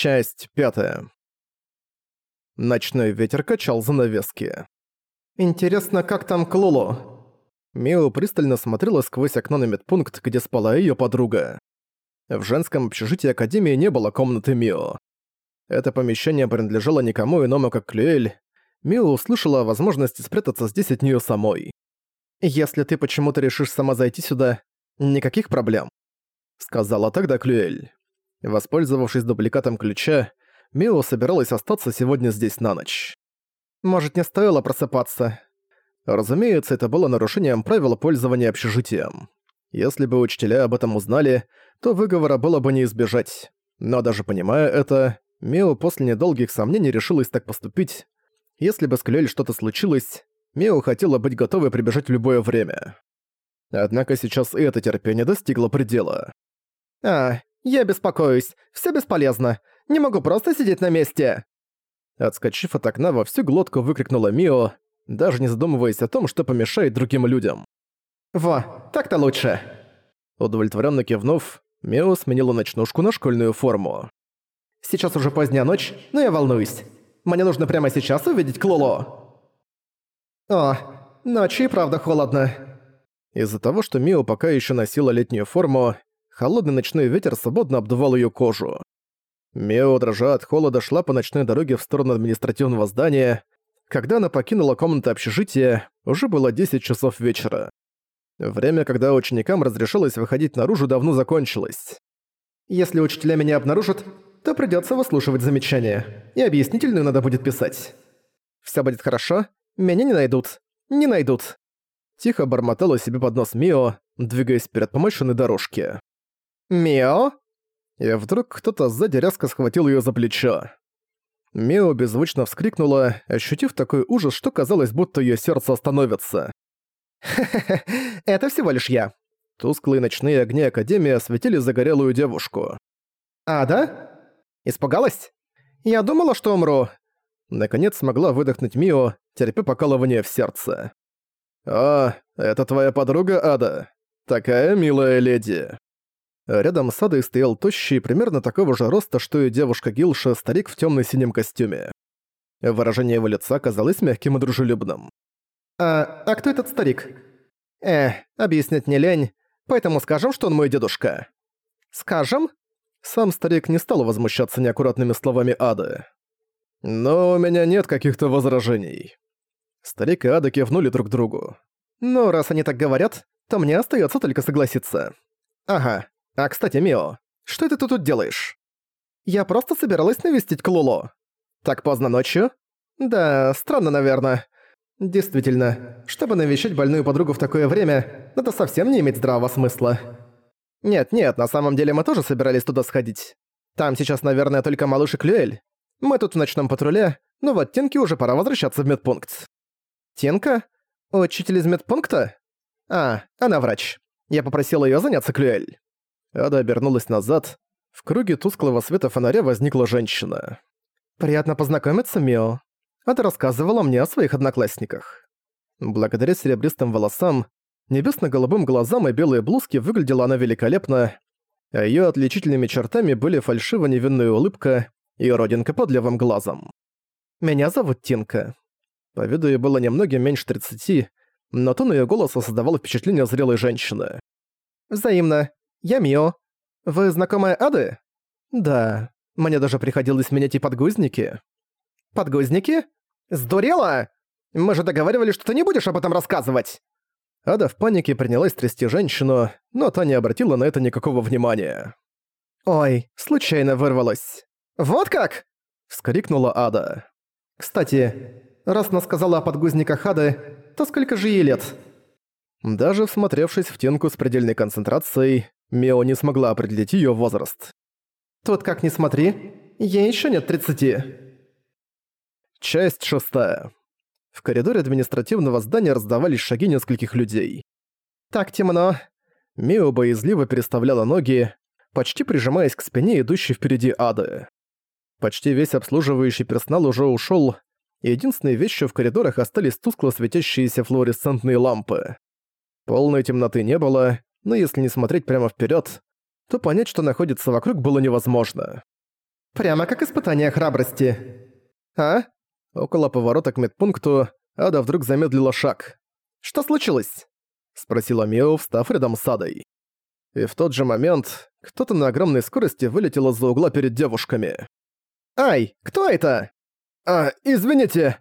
Часть пятая. Ночной ветер качал занавески. «Интересно, как там Клоло?» Мио пристально смотрела сквозь окно на медпункт, где спала её подруга. В женском общежитии Академии не было комнаты Мио. Это помещение принадлежало никому иному, как Клюэль. Мио услышала о возможности спрятаться здесь от неё самой. «Если ты почему-то решишь сама зайти сюда, никаких проблем», — сказала тогда Клюэль. Воспользовавшись дубликатом ключа, Мио собиралась остаться сегодня здесь на ночь. Может, не стоило просыпаться? Разумеется, это было нарушением правил пользования общежитием. Если бы учителя об этом узнали, то выговора было бы не избежать. Но даже понимая это, Мио после недолгих сомнений решилась так поступить. Если бы с Клюэль что-то случилось, Мио хотела быть готовой прибежать в любое время. Однако сейчас и это терпение достигло предела. «А, я беспокоюсь. Все бесполезно. Не могу просто сидеть на месте!» Отскочив от окна, во всю глотку выкрикнула Мио, даже не задумываясь о том, что помешает другим людям. «Во, так-то лучше!» Удовлетворенно кивнув, Мио сменила ночнушку на школьную форму. «Сейчас уже поздняя ночь, но я волнуюсь. Мне нужно прямо сейчас увидеть Клоло!» «О, ночью и правда холодно!» Из-за того, что Мио пока еще носила летнюю форму, холодный ночной ветер свободно обдувал ее кожу. Мео, дрожа от холода, шла по ночной дороге в сторону административного здания. Когда она покинула комнату общежития, уже было 10 часов вечера. Время, когда ученикам разрешалось выходить наружу, давно закончилось. «Если учителя меня обнаружат, то придётся выслушивать замечания, и объяснительную надо будет писать. Всё будет хорошо, меня не найдут, не найдут». Тихо бормотала себе под нос Мио, двигаясь вперед по мощенной дорожке. «Мио?» И вдруг кто-то сзади резко схватил её за плечо. Мио беззвучно вскрикнула, ощутив такой ужас, что казалось, будто её сердце остановится. «Хе-хе-хе, это всего лишь я». Тусклые ночные огни Академии осветили загорелую девушку. «А, да? Испугалась? Я думала, что умру». Наконец смогла выдохнуть Мио, терпя покалывание в сердце. «А, это твоя подруга Ада? Такая милая леди». Рядом с Адой стоял тощий, примерно такого же роста, что и девушка Гилша, старик в тёмно-синем костюме. Выражение его лица казалось мягким и дружелюбным. «А, а кто этот старик?» «Э, объяснять не лень, поэтому скажем, что он мой дедушка». «Скажем?» Сам старик не стал возмущаться неаккуратными словами Ады. «Но у меня нет каких-то возражений». Старик и Ада кивнули друг другу. «Ну, раз они так говорят, то мне остаётся только согласиться». «Ага, а, кстати, Мио, что это ты тут делаешь? Я просто собиралась навестить Клуло. Так поздно ночью? Да, странно, наверное. Действительно, чтобы навещать больную подругу в такое время, это совсем не имеет здравого смысла. Нет-нет, на самом деле мы тоже собирались туда сходить. Там сейчас, наверное, только малыш и Клюэль. Мы тут в ночном патруле, но вот Тенке уже пора возвращаться в медпункт. Тенка? Учитель из медпункта? А, она врач. Я попросила её заняться Клюэль. Ада обернулась назад. В круге тусклого света фонаря возникла женщина. «Приятно познакомиться, Мио. Ада рассказывала мне о своих одноклассниках». Благодаря серебристым волосам, небесно-голубым глазам и белой блузке выглядела она великолепно, а её отличительными чертами были фальшиво-невинная улыбка и родинка под левым глазом. «Меня зовут Тинка». По виду ей было немногим меньше 30, но тон её голоса создавал впечатление зрелой женщины. «Взаимно. Я Мио. Вы знакомая Ады? Да. Мне даже приходилось менять и подгузники. Подгузники? Сдурела? Мы же договаривались, что ты не будешь об этом рассказывать. Ада в панике принялась трясти женщину, но та не обратила на это никакого внимания. «Ой, случайно вырвалась». «Вот как?» — вскрикнула Ада. «Кстати, раз она сказала о подгузниках Ады, то сколько же ей лет?» Даже всмотревшись в тенку с предельной концентрацией, Мео не смогла определить её возраст. «Тут как ни смотри, ей ещё нет тридцати». Часть шестая. В коридоре административного здания раздавались шаги нескольких людей. «Так темно». Мио боязливо переставляла ноги, почти прижимаясь к спине идущей впереди ады. Почти весь обслуживающий персонал уже ушёл, и единственной вещью в коридорах остались тускло светящиеся флуоресцентные лампы. Полной темноты не было, но если не смотреть прямо вперед, то понять, что находится вокруг, было невозможно. Прямо как испытание храбрости. А? Около поворота к медпункту Ада вдруг замедлила шаг. «Что случилось?» — спросила Мио, встав рядом с Адой. И в тот же момент кто-то на огромной скорости вылетел из-за угла перед девушками. «Ай, кто это?» «А, извините!»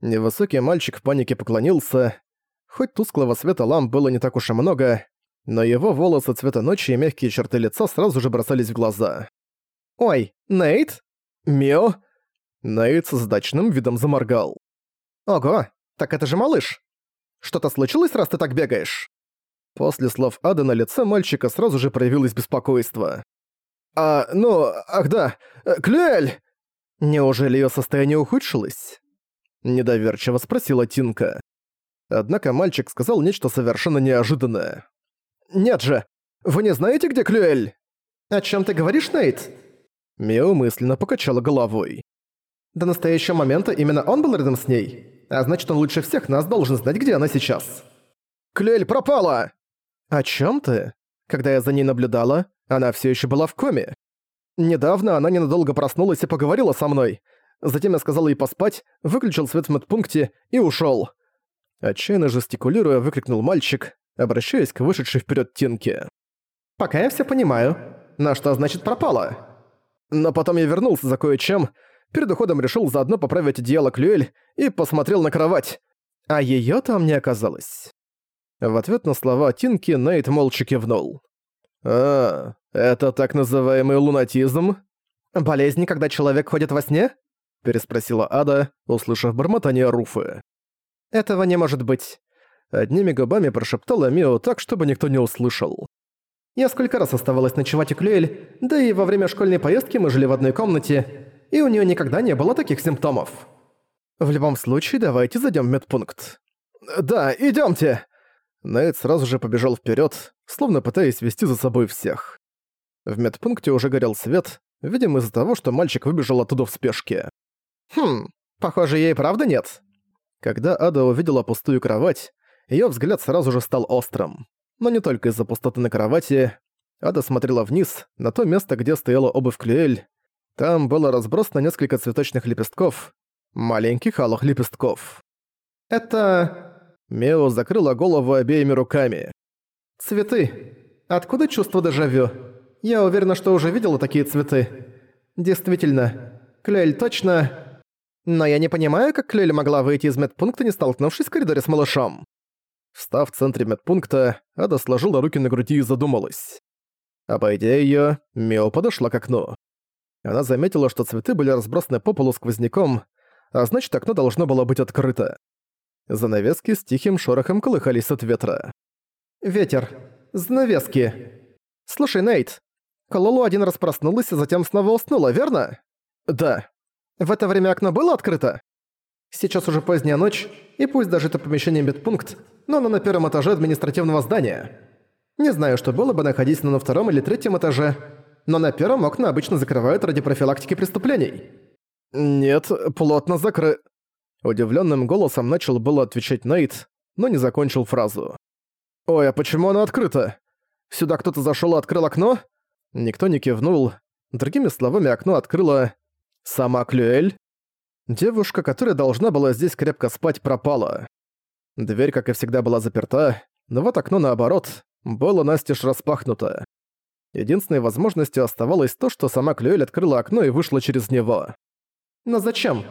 Невысокий мальчик в панике поклонился. Хоть тусклого света ламп было не так уж и много, но его волосы цвета ночи и мягкие черты лица сразу же бросались в глаза. «Ой, Нейт? Мио?» Нейт с задачным видом заморгал. «Ого, так это же малыш! Что-то случилось, раз ты так бегаешь?» После слов Ады на лице мальчика сразу же проявилось беспокойство. «А, ну, ах да, э, Клюэль!» Неужели её состояние ухудшилось? Недоверчиво спросила Тинка. Однако мальчик сказал нечто совершенно неожиданное. «Нет же! Вы не знаете, где Клюэль?» «О чем ты говоришь, Нейт?» Мио мысленно покачала головой. До настоящего момента именно он был рядом с ней, а значит, он лучше всех нас должен знать, где она сейчас. «Клюэль пропала!» «О чем ты?» Когда я за ней наблюдала, она все еще была в коме. Недавно она ненадолго проснулась и поговорила со мной. Затем я сказал ей поспать, выключил свет в медпункте и ушел. Отчаянно жестикулируя, выкрикнул мальчик, обращаясь к вышедшей вперед Тинке. «Пока я все понимаю. На что значит пропала?» Но потом я вернулся за кое-чем, перед уходом решил заодно поправить одеяло Клюэль и посмотрел на кровать. А её там не оказалось. В ответ на слова Тинки Нейт молча кивнул. «А, это так называемый лунатизм?» «Болезнь, когда человек ходит во сне?» переспросила Ада, услышав бормотание Руфы. «Этого не может быть», — одними губами прошептала Мио так, чтобы никто не услышал. «Я сколько раз оставалась ночевать у Клюэль, да и во время школьной поездки мы жили в одной комнате, и у нее никогда не было таких симптомов. В любом случае, давайте зайдем в медпункт». «Да, идемте. Найт сразу же побежал вперед, словно пытаясь вести за собой всех. В медпункте уже горел свет, видимо из-за того, что мальчик выбежал оттуда в спешке. Хм, похоже, ей правда нет. Когда Ада увидела пустую кровать, её взгляд сразу же стал острым. Но не только из-за пустоты на кровати. Ада смотрела вниз, на то место, где стояла обувь Клюэль. Там было разбросано несколько цветочных лепестков, маленьких алых лепестков. «Это...» Мео закрыла голову обеими руками. «Цветы. Откуда чувство дежавю? Я уверена, что уже видела такие цветы. Действительно, Клюэль точно...» Но я не понимаю, как Клюэль могла выйти из медпункта, не столкнувшись в коридоре с малышом. Встав в центре медпункта, Ада сложила руки на груди и задумалась. Обойдя её, Мио подошла к окну. Она заметила, что цветы были разбросаны по полу сквозняком, а значит, окно должно было быть открыто. Занавески с тихим шорохом колыхались от ветра. «Ветер. Занавески. Слушай, Нейт, Кололу один раз проснулась, а затем снова уснула, верно?» «Да», в это время окно было открыто? Сейчас уже поздняя ночь, и пусть даже это помещение медпункт, но оно на первом этаже административного здания. Не знаю, что было бы, находясь на втором или третьем этаже, но на первом окна обычно закрывают ради профилактики преступлений. Нет, плотно закры... Удивленным голосом начал было отвечать Нейт, но не закончил фразу. «Ой, а почему оно открыто? Сюда кто-то зашел и открыл окно?» Никто не кивнул. Другими словами, окно открыло Сама Клюэль? Девушка, которая должна была здесь крепко спать, пропала. Дверь, как и всегда, была заперта, но вот окно, наоборот, было настежь распахнуто. Единственной возможностью оставалось то, что сама Клюэль открыла окно и вышла через него. Но зачем?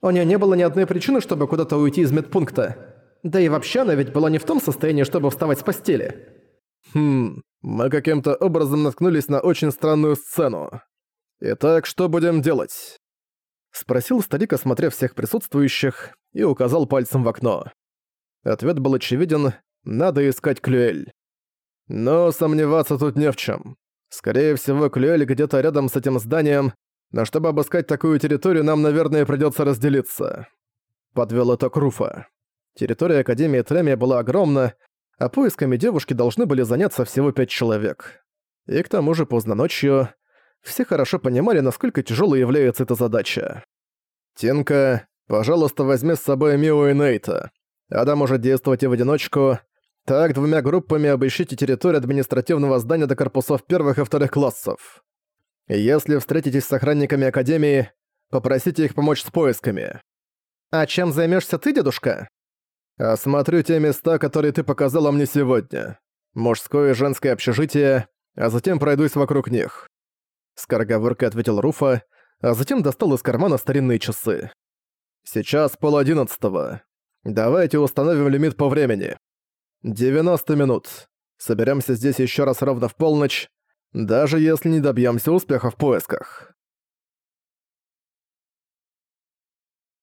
У нее не было ни одной причины, чтобы куда-то уйти из медпункта. Да и вообще она ведь была не в том состоянии, чтобы вставать с постели. Хм, мы каким-то образом наткнулись на очень странную сцену. «Итак, что будем делать?» Спросил старик, осмотрев всех присутствующих, и указал пальцем в окно. Ответ был очевиден – надо искать Клюэль. Но сомневаться тут не в чем. Скорее всего, Клюэль где-то рядом с этим зданием, но чтобы обыскать такую территорию, нам, наверное, придется разделиться. Подвел итог Руфа. Территория Академии Треми была огромна, а поисками девушки должны были заняться всего пять человек. И к тому же поздно ночью все хорошо понимали, насколько тяжелой является эта задача. «Тинка, пожалуйста, возьми с собой Мио и Нейта. Адам может действовать и в одиночку. Так, двумя группами обыщите территорию административного здания до корпусов первых и вторых классов. Если встретитесь с охранниками Академии, попросите их помочь с поисками. А чем займешься ты, дедушка? Осмотрю те места, которые ты показала мне сегодня. Мужское и женское общежитие, а затем пройдусь вокруг них. Скороговоркой ответил Руфа, а затем достал из кармана старинные часы. Сейчас пол одиннадцатого. Давайте установим лимит по времени. 90 минут. Соберемся здесь еще раз ровно в полночь, даже если не добьемся успеха в поисках.